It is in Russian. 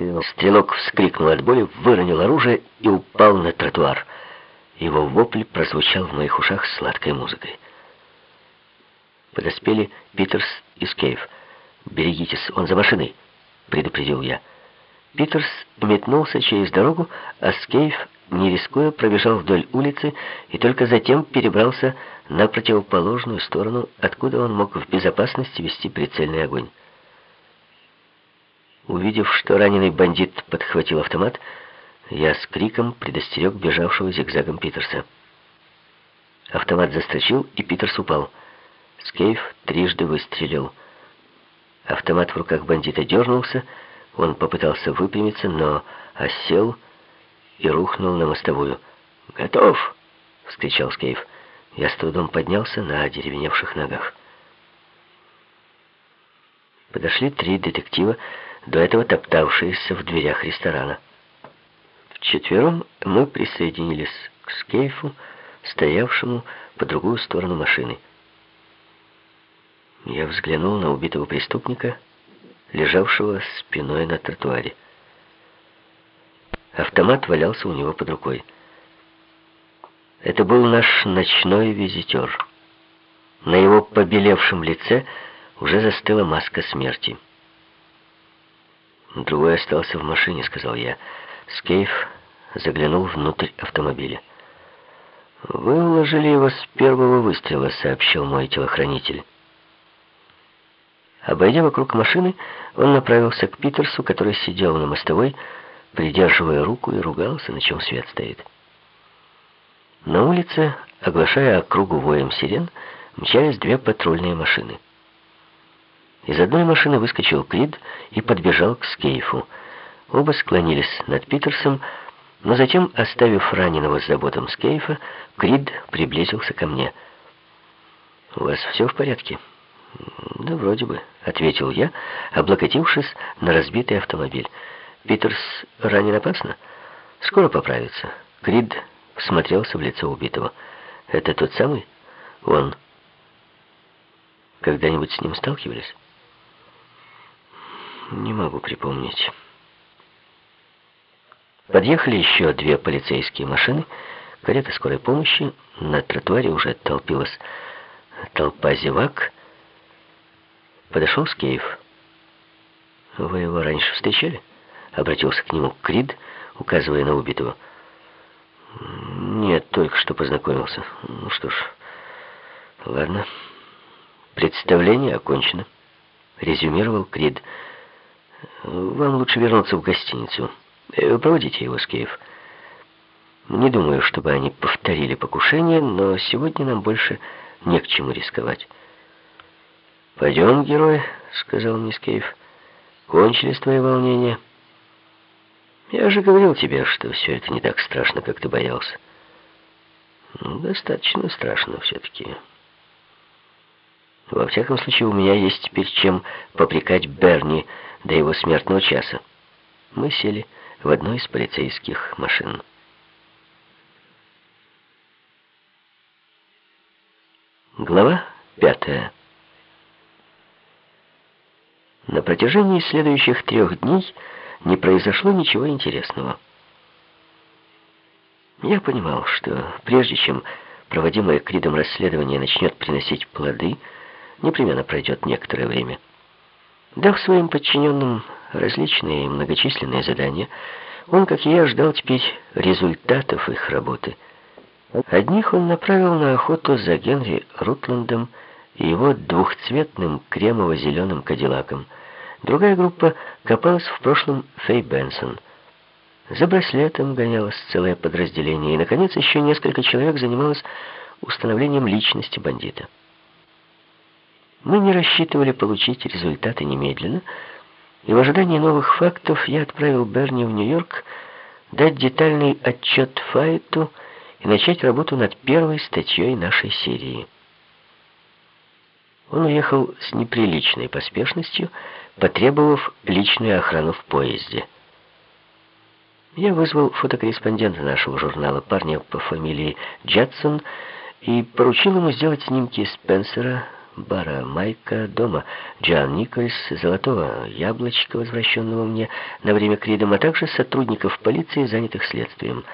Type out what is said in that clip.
стрелок. Стрелок вскрикнул от боли, выронил оружие и упал на тротуар. Его вопль прозвучал в моих ушах сладкой музыкой. Подоспели Питерс и Скейф. «Берегитесь, он за машиной», — предупредил я. Питерс метнулся через дорогу, а Скейф, не рискуя, пробежал вдоль улицы и только затем перебрался на противоположную сторону, откуда он мог в безопасности вести прицельный огонь. Увидев, что раненый бандит подхватил автомат, я с криком предостерег бежавшего зигзагом Питерса. Автомат застрочил, и Питерс упал. Скейф трижды выстрелил. Автомат в руках бандита дернулся, он попытался выпрямиться, но осел и рухнул на мостовую. «Готов!» — вскричал Скейф. Я с трудом поднялся на деревеневших ногах. Подошли три детектива, до этого топтавшиеся в дверях ресторана. Вчетвером мы присоединились к Скейфу, стоявшему по другую сторону машины. Я взглянул на убитого преступника, лежавшего спиной на тротуаре. Автомат валялся у него под рукой. Это был наш ночной визитер. На его побелевшем лице уже застыла маска смерти. «Другой остался в машине», — сказал я. Скейф заглянул внутрь автомобиля. «Вы уложили его с первого выстрела», — сообщил мой телохранитель. Обойдя вокруг машины, он направился к Питерсу, который сидел на мостовой, придерживая руку и ругался, на чем свет стоит. На улице, оглашая округу воем сирен, мчались две патрульные машины. Из одной машины выскочил Крид и подбежал к Скейфу. Оба склонились над Питерсом, но затем, оставив раненого с заботом Скейфа, Крид приблизился ко мне. «У вас все в порядке?» «Да вроде бы», — ответил я, облокотившись на разбитый автомобиль. «Питерс ранен опасно? Скоро поправится». Крид всмотрелся в лицо убитого. «Это тот самый? Он...» «Когда-нибудь с ним сталкивались?» «Не могу припомнить». Подъехали еще две полицейские машины, карета скорой помощи. На тротуаре уже толпилась толпа зевак, Подошел Скейф. «Вы его раньше встречали?» Обратился к нему Крид, указывая на убитого. «Нет, только что познакомился. Ну что ж, ладно. Представление окончено», — резюмировал Крид. «Вам лучше вернуться в гостиницу. Э, проводите его, Скейф. Не думаю, чтобы они повторили покушение, но сегодня нам больше не к чему рисковать». «Пойдем, герой», — сказал Мискеев. «Кончились твои волнения». «Я же говорил тебе, что все это не так страшно, как ты боялся». Ну, «Достаточно страшно все-таки». Во всяком случае, у меня есть теперь чем попрекать Берни до его смертного часа. Мы сели в одной из полицейских машин. Глава пятая. На протяжении следующих трех дней не произошло ничего интересного. Я понимал, что прежде чем проводимое Кридом расследование начнет приносить плоды, непременно пройдет некоторое время. Дав своим подчиненным различные и многочисленные задания, он, как и я, ждал теперь результатов их работы. Одних он направил на охоту за Генри Рутландом и его двухцветным кремово-зеленым кадиллаком – Другая группа копалась в прошлом Фэй Бенсон. За браслетом гонялось целое подразделение, и, наконец, еще несколько человек занималось установлением личности бандита. Мы не рассчитывали получить результаты немедленно, и в ожидании новых фактов я отправил Берни в Нью-Йорк дать детальный отчет Файту и начать работу над первой статьей нашей серии. Он уехал с неприличной поспешностью, потребовав личную охрану в поезде. Я вызвал фотокорреспондента нашего журнала, парня по фамилии Джадсон, и поручил ему сделать снимки Спенсера, бара Майка, дома Джан Никольс, золотого яблочка, возвращенного мне на время Кридом, а также сотрудников полиции, занятых следствием.